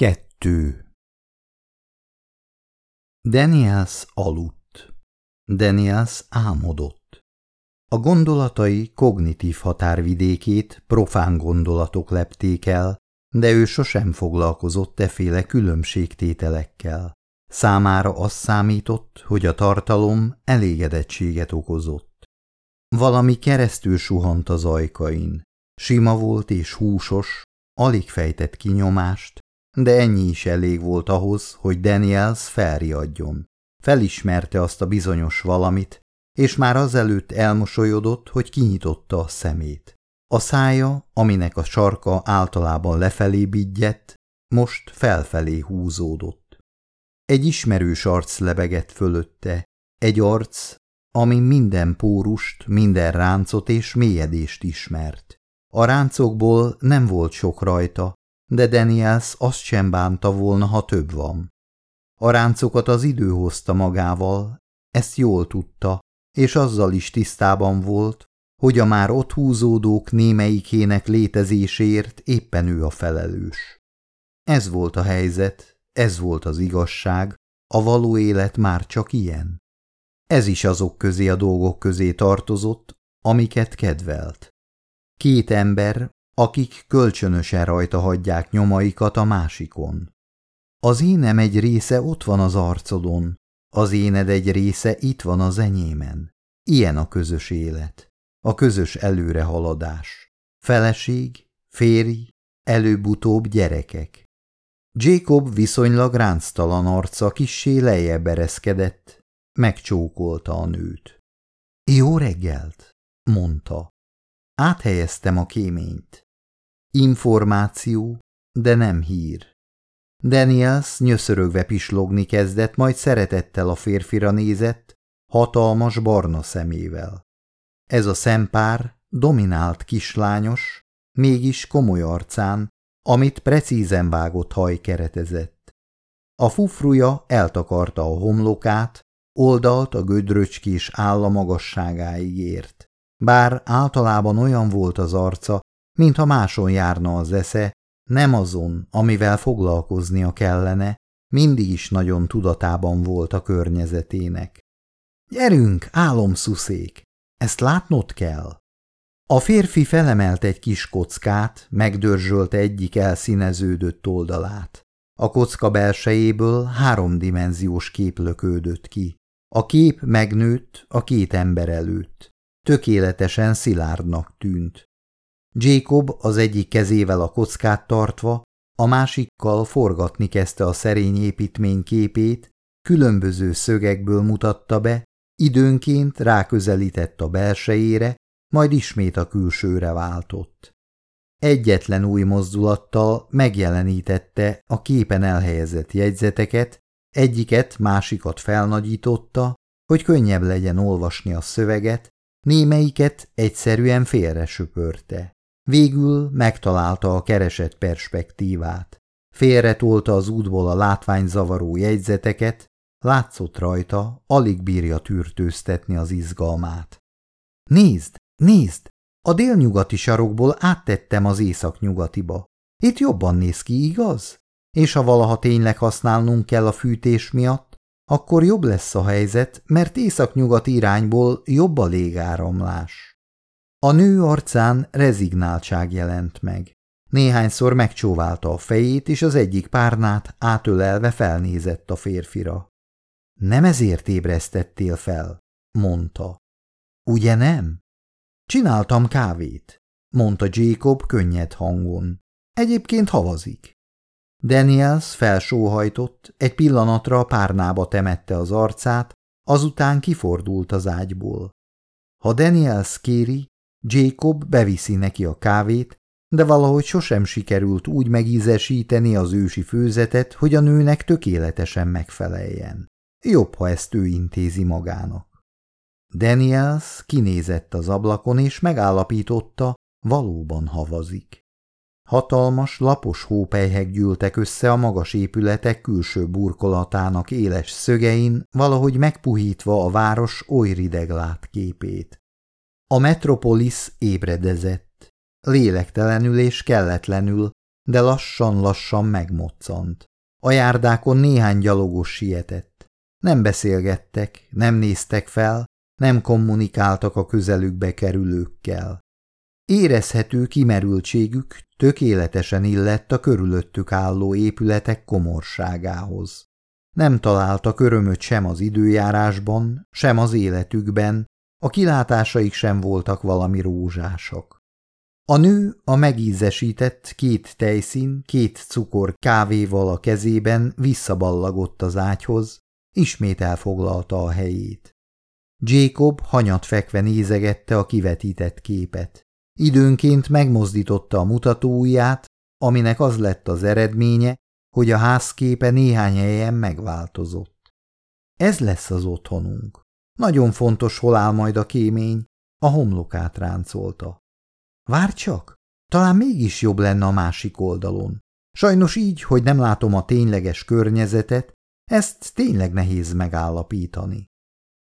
Kettő Daniels aludt. Daniels álmodott. A gondolatai kognitív határvidékét profán gondolatok lepték el, de ő sosem foglalkozott efféle különbségtételekkel. Számára az számított, hogy a tartalom elégedettséget okozott. Valami keresztül suhant az ajkain. Sima volt és húsos, alig fejtett kinyomást, de ennyi is elég volt ahhoz, hogy Daniels felriadjon. Felismerte azt a bizonyos valamit, és már azelőtt elmosolyodott, hogy kinyitotta a szemét. A szája, aminek a sarka általában lefelé bigyett, most felfelé húzódott. Egy ismerős arc lebegett fölötte, egy arc, ami minden pórust, minden ráncot és mélyedést ismert. A ráncokból nem volt sok rajta, de Daniels azt sem bánta volna, ha több van. A ráncokat az idő hozta magával, ezt jól tudta, és azzal is tisztában volt, hogy a már ott húzódók némelyikének létezéséért éppen ő a felelős. Ez volt a helyzet, ez volt az igazság, a való élet már csak ilyen. Ez is azok közé a dolgok közé tartozott, amiket kedvelt. Két ember, akik kölcsönösen rajta hagyják nyomaikat a másikon. Az énem egy része ott van az arcodon, az éned egy része itt van az enyémen. Ilyen a közös élet, a közös előrehaladás. Feleség, férj, előbb-utóbb gyerekek. Jacob viszonylag ránctalan arca kissé lejjebb ereszkedett, megcsókolta a nőt. Jó reggelt, mondta. Áthelyeztem a kéményt. Információ, de nem hír. Daniels nyöszörögve pislogni kezdett, majd szeretettel a férfira nézett, hatalmas barna szemével. Ez a szempár dominált kislányos, mégis komoly arcán, amit precízen vágott haj keretezett. A fufruja eltakarta a homlokát, oldalt a gödröcskés álla magasságáig ért. Bár általában olyan volt az arca, mintha máson járna az esze, nem azon, amivel foglalkoznia kellene, mindig is nagyon tudatában volt a környezetének. Gyerünk, álomszuszék! Ezt látnod kell. A férfi felemelt egy kis kockát, megdörzsölte egyik elszíneződött oldalát. A kocka belsejéből háromdimenziós kép lökődött ki. A kép megnőtt a két ember előtt. Tökéletesen szilárdnak tűnt. Jacob az egyik kezével a kockát tartva, a másikkal forgatni kezdte a szerény építmény képét, különböző szögekből mutatta be, időnként ráközelített a belsejére, majd ismét a külsőre váltott. Egyetlen új mozdulattal megjelenítette a képen elhelyezett jegyzeteket, egyiket, másikat felnagyította, hogy könnyebb legyen olvasni a szöveget, némelyiket egyszerűen félre söpörte. Végül megtalálta a keresett perspektívát. Félretolta az útból a látványzavaró jegyzeteket, látszott rajta, alig bírja tűrtőztetni az izgalmát. Nézd, nézd! A délnyugati sarokból áttettem az északnyugatiba. Itt jobban néz ki, igaz? És ha valaha tényleg használnunk kell a fűtés miatt, akkor jobb lesz a helyzet, mert északnyugat irányból jobb a légáramlás. A nő arcán rezignáltság jelent meg. Néhányszor megcsóválta a fejét, és az egyik párnát átölelve felnézett a férfira. Nem ezért ébresztettél fel, mondta. Ugye nem? Csináltam kávét, mondta Jacob könnyed hangon. Egyébként havazik. Daniels felsóhajtott, egy pillanatra a párnába temette az arcát, azután kifordult az ágyból. Ha Daniels kéri, Jacob beviszi neki a kávét, de valahogy sosem sikerült úgy megízesíteni az ősi főzetet, hogy a nőnek tökéletesen megfeleljen. Jobb, ha ezt ő intézi magának. Daniels kinézett az ablakon, és megállapította, valóban havazik. Hatalmas, lapos hópelyhek gyűltek össze a magas épületek külső burkolatának éles szögein, valahogy megpuhítva a város oly rideg látképét. A metropolis ébredezett. Lélektelenül és kelletlenül, de lassan-lassan megmoccant. A járdákon néhány gyalogos sietett. Nem beszélgettek, nem néztek fel, nem kommunikáltak a közelükbe kerülőkkel. Érezhető kimerültségük tökéletesen illett a körülöttük álló épületek komorságához. Nem találtak örömöt sem az időjárásban, sem az életükben, a kilátásaik sem voltak valami rózsásak. A nő a megízesített két tejszín, két cukor kávéval a kezében visszaballagott az ágyhoz, ismét elfoglalta a helyét. Jacob hanyat fekve nézegette a kivetített képet. Időnként megmozdította a mutatóujját, aminek az lett az eredménye, hogy a házképe néhány helyen megváltozott. Ez lesz az otthonunk. Nagyon fontos, hol áll majd a kémény. A homlokát ráncolta. Vár csak, talán mégis jobb lenne a másik oldalon. Sajnos így, hogy nem látom a tényleges környezetet, ezt tényleg nehéz megállapítani.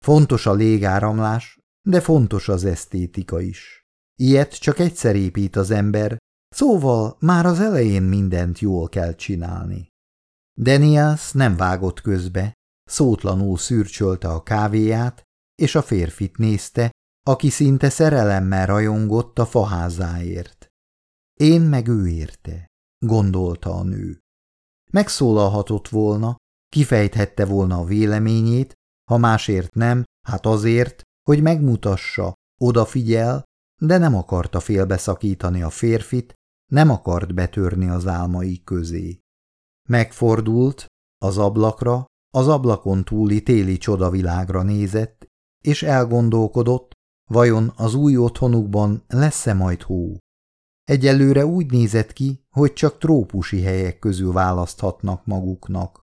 Fontos a légáramlás, de fontos az esztétika is. Ilyet csak egyszer épít az ember, szóval már az elején mindent jól kell csinálni. Daniels nem vágott közbe, szótlanul szürcsölte a kávéját, és a férfit nézte, aki szinte szerelemmel rajongott a faházáért. Én meg ő érte, gondolta a nő. Megszólalhatott volna, kifejthette volna a véleményét, ha másért nem, hát azért, hogy megmutassa, odafigyel, de nem akarta félbeszakítani a férfit, nem akart betörni az álmai közé. Megfordult, az ablakra, az ablakon túli téli csodavilágra nézett, és elgondolkodott, vajon az új otthonukban lesz-e majd hó. Egyelőre úgy nézett ki, hogy csak trópusi helyek közül választhatnak maguknak.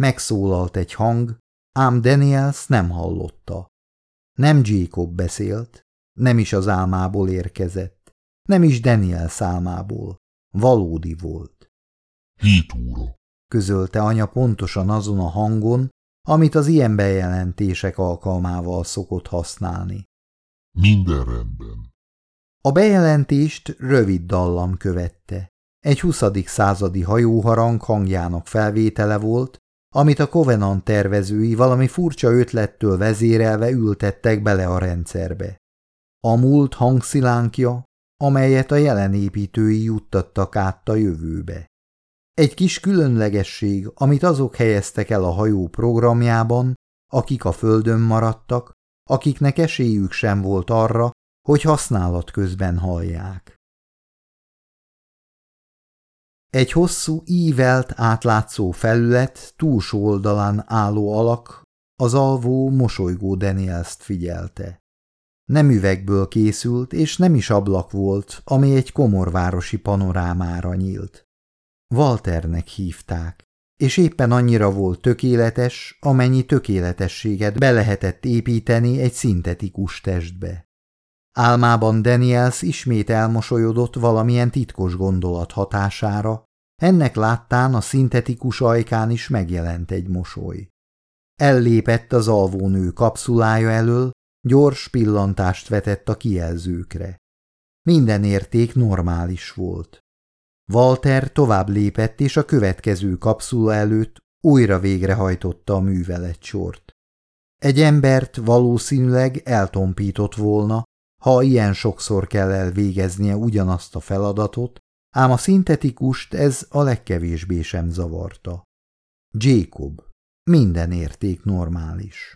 Megszólalt egy hang, ám Daniels nem hallotta. Nem Jacob beszélt, nem is az álmából érkezett, nem is Daniel számából. Valódi volt. Hét óra, közölte anya pontosan azon a hangon, amit az ilyen bejelentések alkalmával szokott használni. Minden rendben. A bejelentést rövid dallam követte. Egy 20. századi hajóharang hangjának felvétele volt, amit a Covenant tervezői valami furcsa ötlettől vezérelve ültettek bele a rendszerbe. A múlt hangszilánkja, amelyet a jelen építői juttattak át a jövőbe. Egy kis különlegesség, amit azok helyeztek el a hajó programjában, akik a földön maradtak, akiknek esélyük sem volt arra, hogy használat közben hallják. Egy hosszú, ívelt, átlátszó felület túlsó oldalán álló alak az alvó, mosolygó Danielst figyelte. Nem üvegből készült, és nem is ablak volt, ami egy komorvárosi panorámára nyílt. Walternek hívták, és éppen annyira volt tökéletes, amennyi tökéletességet be lehetett építeni egy szintetikus testbe. Álmában Daniels ismét elmosolyodott valamilyen titkos gondolat hatására, ennek láttán a szintetikus ajkán is megjelent egy mosoly. Ellépett az alvónő kapszulája elől, gyors pillantást vetett a kijelzőkre. Minden érték normális volt. Walter tovább lépett, és a következő kapszula előtt újra végrehajtotta a művelet sort. Egy embert valószínűleg eltompított volna, ha ilyen sokszor kell elvégeznie ugyanazt a feladatot, ám a szintetikust ez a legkevésbé sem zavarta. Jacob. Minden érték normális.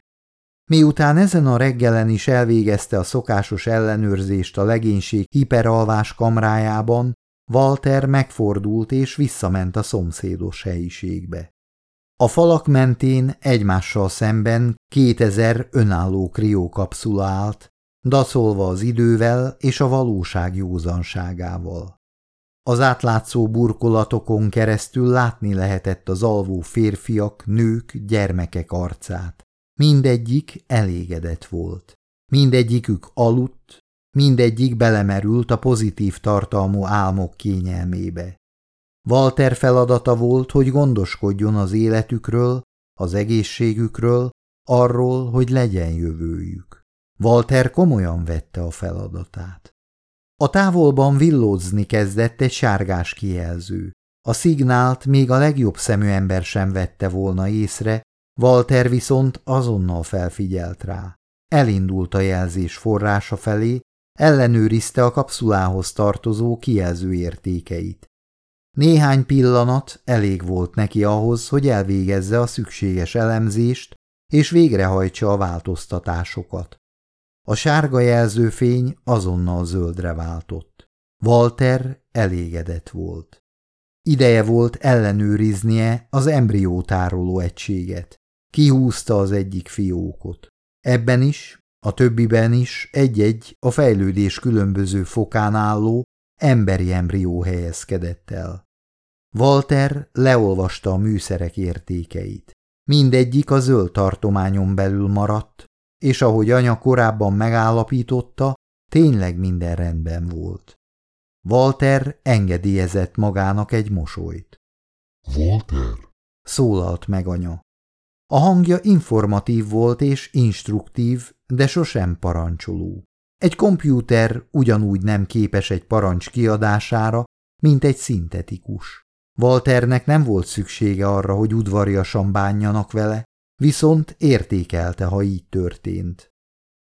Miután ezen a reggelen is elvégezte a szokásos ellenőrzést a legénység hiperalvás kamrájában, Walter megfordult és visszament a szomszédos helyiségbe. A falak mentén egymással szemben kétezer önálló kriókapszula állt, daszolva az idővel és a valóság józanságával. Az átlátszó burkolatokon keresztül látni lehetett az alvó férfiak, nők, gyermekek arcát. Mindegyik elégedett volt. Mindegyikük aludt, mindegyik belemerült a pozitív tartalmú álmok kényelmébe. Walter feladata volt, hogy gondoskodjon az életükről, az egészségükről, arról, hogy legyen jövőjük. Walter komolyan vette a feladatát. A távolban villódzni kezdett egy sárgás kijelző. A szignált még a legjobb szemű ember sem vette volna észre, Walter viszont azonnal felfigyelt rá. Elindult a jelzés forrása felé, ellenőrizte a kapszulához tartozó kijelző értékeit. Néhány pillanat elég volt neki ahhoz, hogy elvégezze a szükséges elemzést, és végrehajtsa a változtatásokat. A sárga jelzőfény azonnal zöldre váltott. Walter elégedett volt. Ideje volt ellenőriznie az embriótároló egységet. Kihúzta az egyik fiókot. Ebben is, a többiben is egy-egy a fejlődés különböző fokán álló emberi embrió helyezkedett el. Walter leolvasta a műszerek értékeit. Mindegyik a zöld tartományon belül maradt, és ahogy anya korábban megállapította, tényleg minden rendben volt. Walter engedélyezett magának egy mosolyt. Walter? Szólalt meg anya. A hangja informatív volt és instruktív, de sosem parancsoló. Egy kompjúter ugyanúgy nem képes egy parancs kiadására, mint egy szintetikus. Walternek nem volt szüksége arra, hogy udvariasan bánjanak vele, viszont értékelte, ha így történt.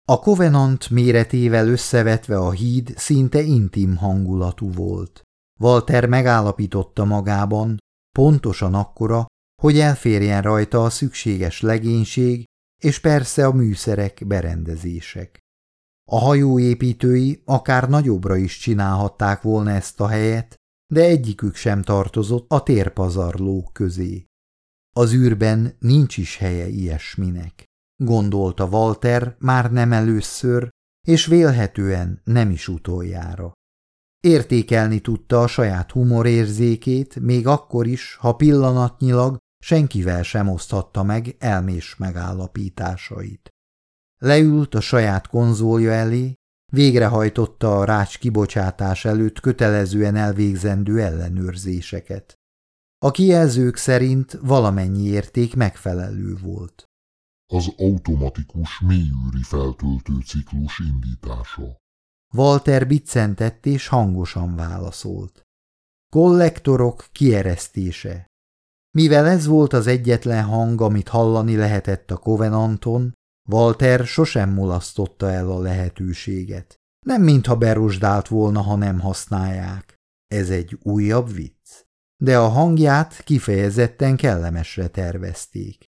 A Covenant méretével összevetve a híd szinte intim hangulatú volt. Walter megállapította magában, pontosan akkora, hogy elférjen rajta a szükséges legénység, és persze a műszerek, berendezések. A hajóépítői akár nagyobbra is csinálhatták volna ezt a helyet, de egyikük sem tartozott a térpazarlók közé. Az űrben nincs is helye ilyesminek, gondolta Walter már nem először, és vélhetően nem is utoljára. Értékelni tudta a saját humorérzékét, még akkor is, ha pillanatnyilag senkivel sem oszthatta meg elmés megállapításait. Leült a saját konzolja elé, végrehajtotta a rács kibocsátás előtt kötelezően elvégzendő ellenőrzéseket. A kijelzők szerint valamennyi érték megfelelő volt. Az automatikus mélyűri feltöltő ciklus indítása. Walter biccentett és hangosan válaszolt. Kollektorok kieresztése. Mivel ez volt az egyetlen hang, amit hallani lehetett a Covenanton, Walter sosem mulasztotta el a lehetőséget. Nem mintha berosdált volna, ha nem használják. Ez egy újabb vicc. De a hangját kifejezetten kellemesre tervezték.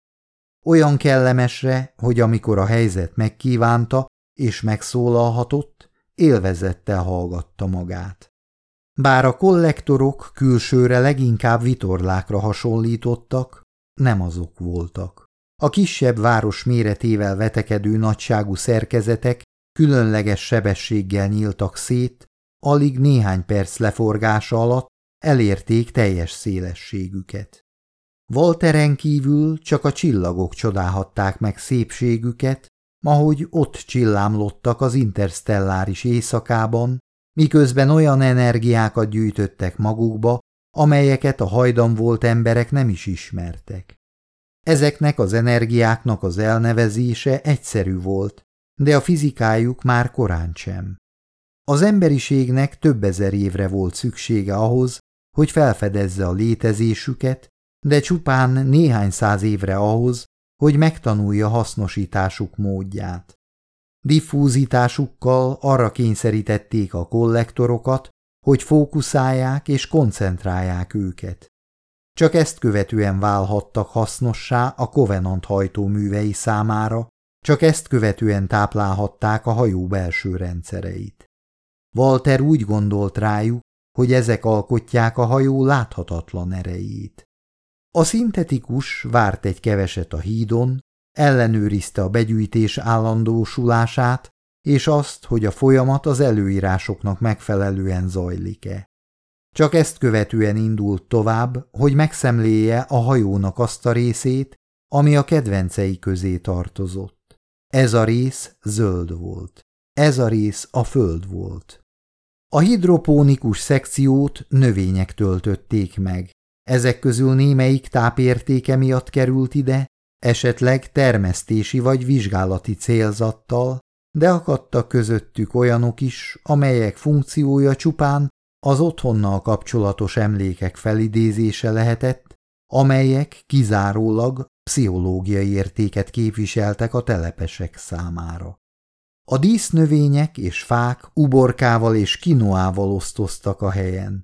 Olyan kellemesre, hogy amikor a helyzet megkívánta és megszólalhatott, élvezettel hallgatta magát. Bár a kollektorok külsőre leginkább vitorlákra hasonlítottak, nem azok voltak. A kisebb város méretével vetekedő nagyságú szerkezetek különleges sebességgel nyíltak szét, alig néhány perc leforgása alatt elérték teljes szélességüket. Walteren kívül csak a csillagok csodálhatták meg szépségüket, ahogy ott csillámlottak az interstelláris éjszakában, miközben olyan energiákat gyűjtöttek magukba, amelyeket a hajdan volt emberek nem is ismertek. Ezeknek az energiáknak az elnevezése egyszerű volt, de a fizikájuk már korán sem. Az emberiségnek több ezer évre volt szüksége ahhoz, hogy felfedezze a létezésüket, de csupán néhány száz évre ahhoz, hogy megtanulja hasznosításuk módját. Diffúzitásukkal arra kényszerítették a kollektorokat, hogy fókuszálják és koncentrálják őket. Csak ezt követően válhattak hasznossá a Covenant hajtóművei számára, csak ezt követően táplálhatták a hajó belső rendszereit. Walter úgy gondolt rájuk, hogy ezek alkotják a hajó láthatatlan erejét. A szintetikus várt egy keveset a hídon, ellenőrizte a begyűjtés állandósulását, és azt, hogy a folyamat az előírásoknak megfelelően zajlik-e. Csak ezt követően indult tovább, hogy megszemléje a hajónak azt a részét, ami a kedvencei közé tartozott. Ez a rész zöld volt. Ez a rész a föld volt. A hidropónikus szekciót növények töltötték meg. Ezek közül némelyik tápértéke miatt került ide, esetleg termesztési vagy vizsgálati célzattal, de akadtak közöttük olyanok is, amelyek funkciója csupán az otthonnal kapcsolatos emlékek felidézése lehetett, amelyek kizárólag pszichológiai értéket képviseltek a telepesek számára. A dísznövények és fák uborkával és kinoával osztoztak a helyen.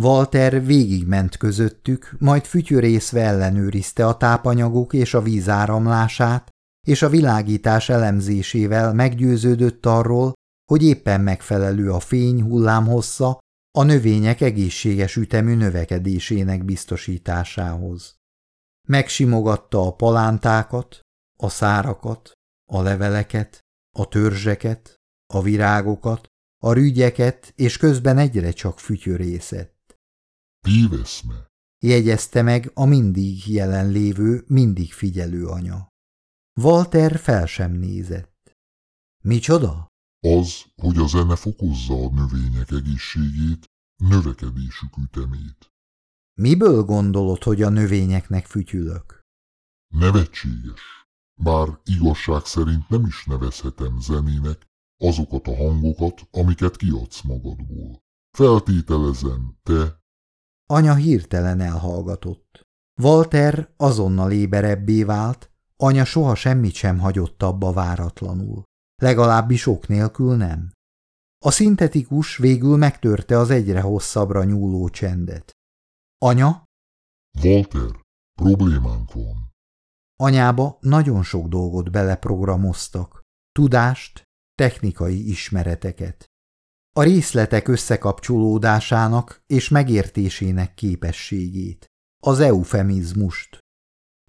Walter végigment közöttük, majd fütyörészve ellenőrizte a tápanyagok és a víz áramlását, és a világítás elemzésével meggyőződött arról, hogy éppen megfelelő a fény hullámhossza a növények egészséges ütemű növekedésének biztosításához. Megsimogatta a palántákat, a szárakat, a leveleket, a törzseket, a virágokat, a rügyeket, és közben egyre csak fütyörészett. Píveszme! jegyezte meg a mindig jelenlévő, mindig figyelő anya. Walter fel sem nézett. Micsoda? Az, hogy a zene fokozza a növények egészségét, növekedésük ütemét. Miből gondolod, hogy a növényeknek fütyülök? Nevetséges. Bár igazság szerint nem is nevezhetem zenének azokat a hangokat, amiket kiadsz magadból. Feltételezem, te... Anya hirtelen elhallgatott. Walter azonnal éberebbé vált, anya soha semmit sem hagyott abba váratlanul. Legalábbis ok nélkül nem. A szintetikus végül megtörte az egyre hosszabbra nyúló csendet. Anya? Walter, problémánk van. Anyába nagyon sok dolgot beleprogramoztak. Tudást, technikai ismereteket. A részletek összekapcsolódásának és megértésének képességét. Az eufemizmust.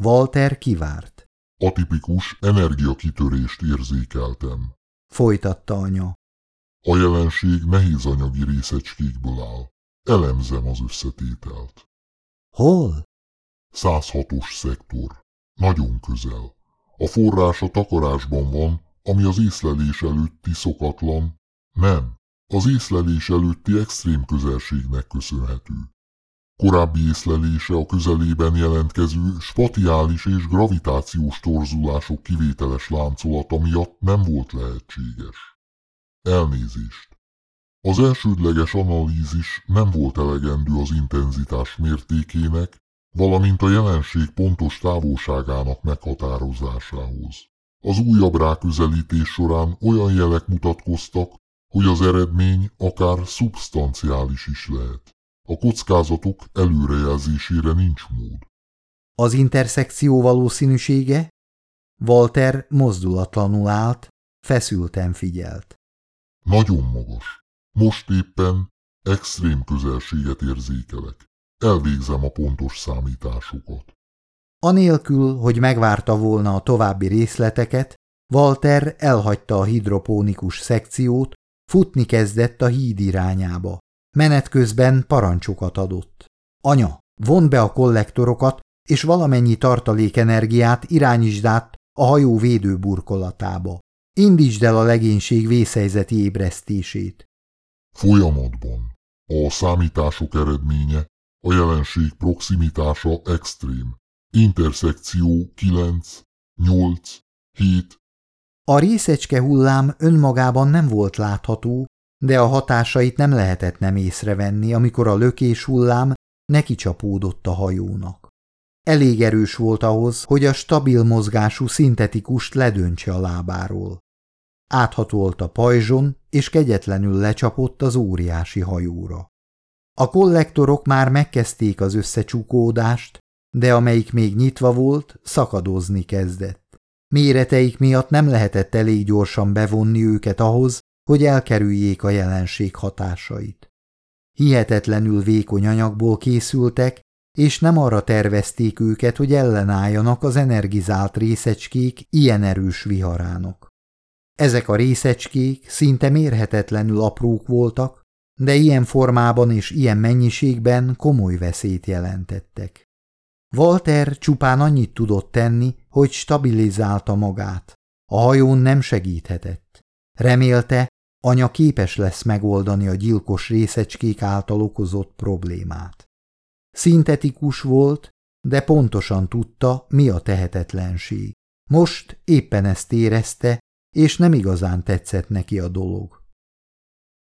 Walter kivárt. Atipikus energiakitörést érzékeltem. Folytatta anya. A jelenség nehéz anyagi részecskékből áll. Elemzem az összetételt. Hol? 106-os szektor. Nagyon közel. A forrás a takarásban van, ami az észlelés előtti szokatlan, nem, az észlelés előtti extrém közelségnek köszönhető. Korábbi észlelése a közelében jelentkező spatiális és gravitációs torzulások kivételes láncolata miatt nem volt lehetséges. Elnézést. Az elsődleges analízis nem volt elegendő az intenzitás mértékének, valamint a jelenség pontos távolságának meghatározásához. Az újabb ráközelítés során olyan jelek mutatkoztak, hogy az eredmény akár szubstanciális is lehet. A kockázatok előrejelzésére nincs mód. Az interszekció valószínűsége? Walter mozdulatlanul állt, feszülten figyelt. Nagyon magas. Most éppen extrém közelséget érzékelek. Elvégzem a pontos számításokat. Anélkül, hogy megvárta volna a további részleteket, Walter elhagyta a hidropónikus szekciót, futni kezdett a híd irányába. Menet közben parancsokat adott. Anya, von be a kollektorokat, és valamennyi tartalékenergiát irányítsd át a hajó védőburkolatába. Indítsd el a legénység vészhelyzeti ébresztését. Folyamatban. A számítások eredménye, a jelenség proximitása extrém. Interszekció 9, 8, 7. A részecske hullám önmagában nem volt látható, de a hatásait nem lehetett nem észrevenni, amikor a lökés hullám neki csapódott a hajónak. Elég erős volt ahhoz, hogy a stabil mozgású szintetikust ledöntse a lábáról. Áthatolt a pajzson, és kegyetlenül lecsapott az óriási hajóra. A kollektorok már megkezdték az összecsukódást, de amelyik még nyitva volt, szakadozni kezdett. Méreteik miatt nem lehetett elég gyorsan bevonni őket ahhoz, hogy elkerüljék a jelenség hatásait. Hihetetlenül vékony anyagból készültek, és nem arra tervezték őket, hogy ellenálljanak az energizált részecskék ilyen erős viharának. Ezek a részecskék szinte mérhetetlenül aprók voltak, de ilyen formában és ilyen mennyiségben komoly veszélyt jelentettek. Walter csupán annyit tudott tenni, hogy stabilizálta magát. A hajón nem segíthetett. Remélte, anya képes lesz megoldani a gyilkos részecskék által okozott problémát. Szintetikus volt, de pontosan tudta, mi a tehetetlenség. Most éppen ezt érezte, és nem igazán tetszett neki a dolog.